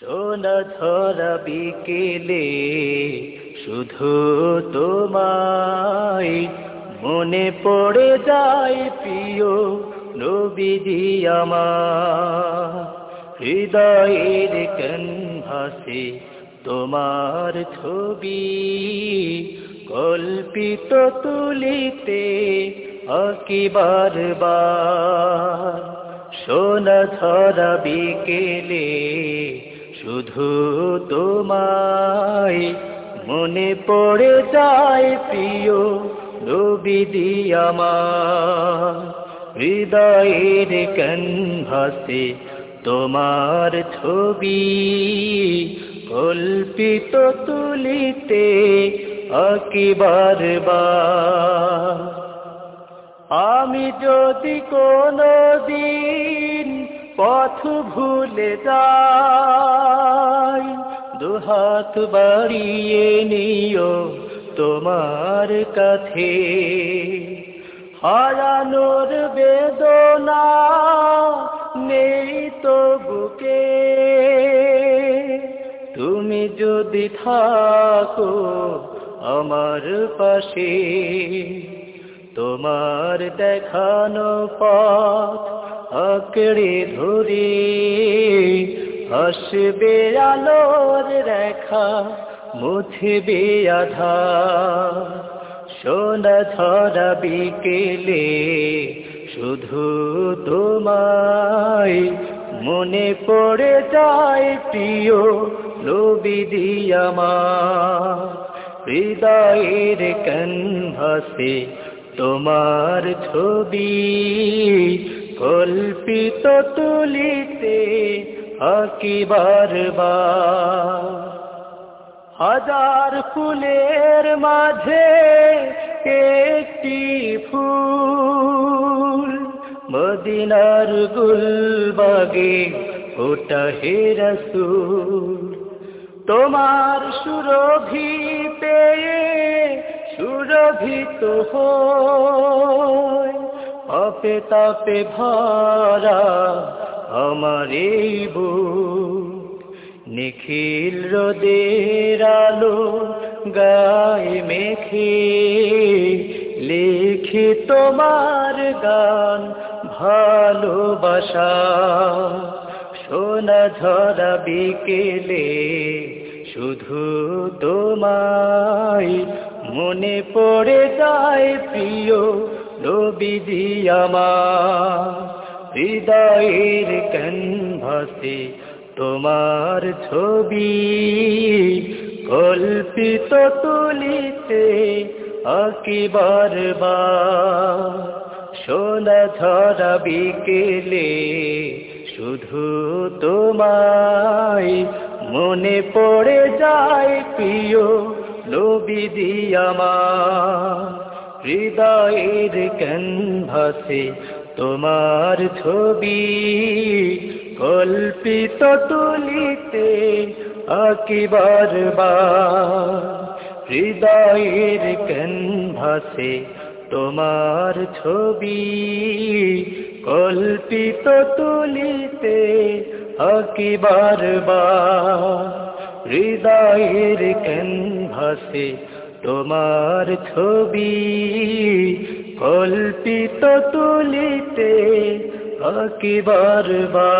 সোনা ধরা বিকেলে শুধু তোমায় মনে পড়ে যায় প্রিয় নবীদি আমার। হৃদয়ের ক্যানভাসে তোমার ছবি কল্পিত তুলিতে আকিবার বার সোনা ধরা বিকেলে শুধু তোমায় মনে পড়ে যায় প্রিয় নবীদি আমার। হৃদয়ের ক্যানভাসে তোমার ছবি কল্পিত তুলিতে আকিবার বার আমি যদি কোনো দিন পথ ভুলে যাই দুহাত বাড়িয়ে নিও তোমার কাছে। হারানোর বেদনা নেই তো বুকে তুমি যদি থাকো আমার পাশে, তোমার দেখানো পথ আঁকড়ে ধরে। আসবে আলোর রেখা, মুছবে আধা। সোনা ধরা বিকেলে শুধু তোমায় মনে পড়ে যায় প্রিয় নবীদি আমার হৃদয়ের ক্যানভাসে তোমার ছবি কল্পিত তুলিতে আকিবার হাজার ফুলের মাঝে একটি ফুল। মদিনার গুলবাগে ওটা হে তোমার সুরভি পেয়ে সুরভিত হয় আপে তাপে ভরা আমার বুক নিখিল রোদের আলো গায়ে মেখে লিখি তোমার গান ভালোবাসা। সোনা ঝরা বিকেলে শুধু তোমায় মনে পড়ে যায় প্রিয় নবীজি আমার। হৃদয়ের ক্যানভাসে তোমার ছবি কল্পিত তুলিতে আকিবার বার সোনা ধরা বিকেলে শুধু তোমায় মনে পড়ে যায় প্রিয় নবীদি আমার হৃদয়ের ক্যানভাসে তোমার ছবি কল্পিত তুলিতে আকিবার হৃদয়ের ক্যানভাসে তোমার ছবি কল্পিত তুলিতে আকিবার হৃদয়ের ক্যানভাসে তোমার ছবি কল্পিত তুলিতে আকিবার বা